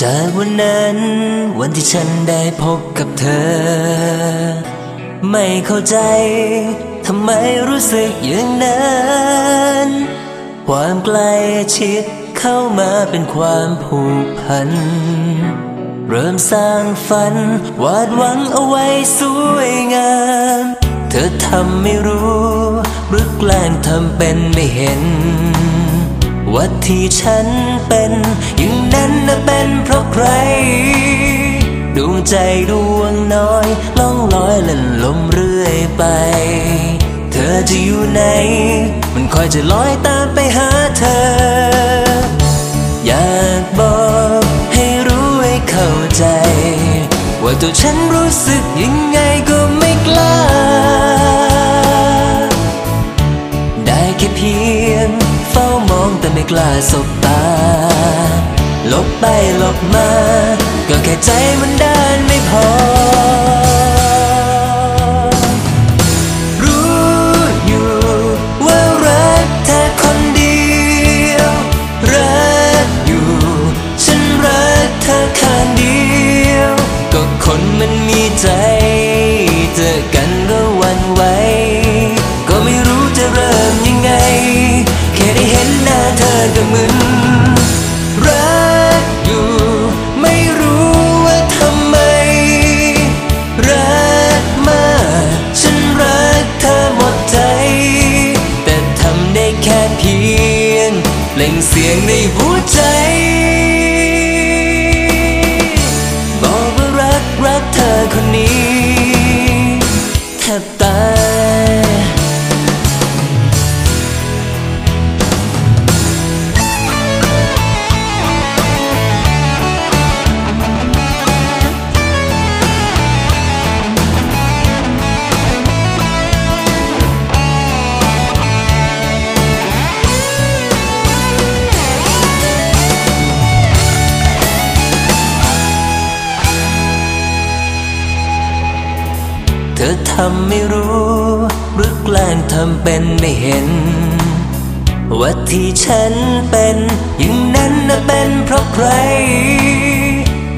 จากวันนั้น วันที่ฉันได้พบกับเธอ ไม่เข้าใจทำไมรู้สึกอย่างนั้น ความใกล้ชิดเข้ามาเป็นความผูกพัน เริ่มสร้างฝัน วาดหวังเอาไว้สวยงาม เธอทำไม่รู้หรือแกล้งทำเป็นไม่เห็น ว่าที่ฉันเป็นอย่างนั้นน่ะเป็นเพราะใคร ดวงใจดวงน้อยล่องลอยเล่นลมเรื่อยไป เธอจะอยู่ไหน มันคอยจะลอยตามไปหาเธอ อยากบอกให้รู้ให้เข้าใจ ว่าตัวฉันรู้สึกยังไงก็ไม่กล้า ไม่กล้าสบตา ลบไปลบมา ก็แค่ใจมันด้านไม่พอ รู้อยู่ว่ารักเธอ ล่งเสียงในหัวใจ ธอทำไม่รู้หรือแกล้งทำเป็นไม่เห็น ว่าที่ฉันเป็นอย่างนั้นน่ะเป็นเพราะใคร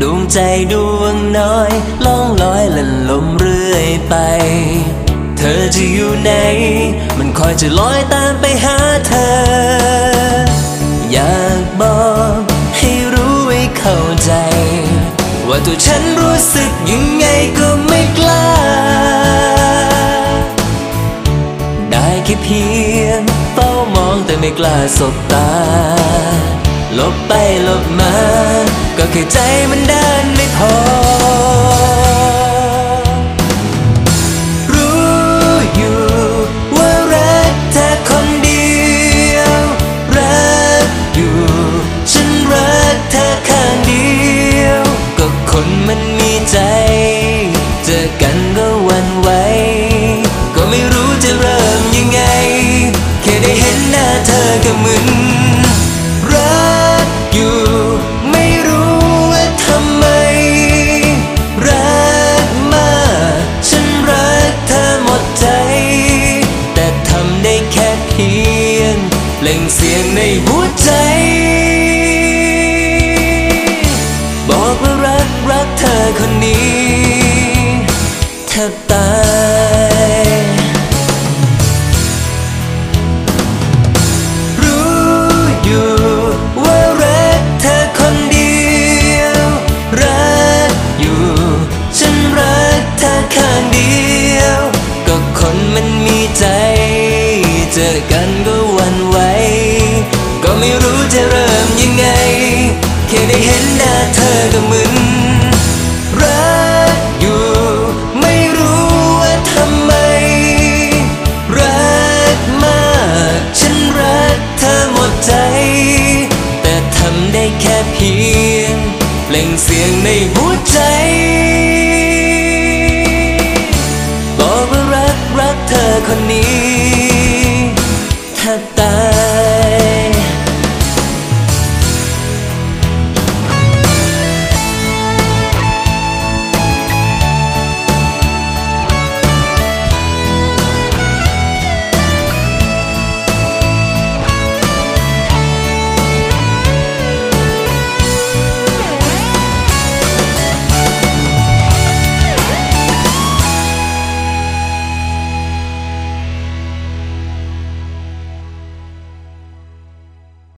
ดวงใจดวงน้อยล่องลอยล่นลมเรื่อยไป เธอจะอยู่ไหน มันคอยจะลอยตามไปหาเธอ อยากบอกให้รู้ให้เข้าใจ ว่าตัวฉันรู้สึกยังไงก็ไม่กล้า ไม่กล้าสบตา ลบไปลบมา ก็แค่ใจมันเดินไม่พอ ล่งเสียงในหัวใจ บอกว่ารักรักเธอคนนี้แทบตายรู้อยู่ว่ารักเธอคนเดียว รักอยู่ ฉันรักเธอข้างเดียว ก็คนมันมีใจ เจอกันก็วันวก็ ไม่รู้จะเริ่มยังไง แค่ได้เห็นหน้าเธอก็มึนรักอยู่ ไม่รู้ว่าทำไม รักมาก ฉันรักเธอหมดใจ แต่ทำได้แค่เพียงเปล่งเสียงในหัวใจบอกว่ารักรักเธอคนนี้ทบตา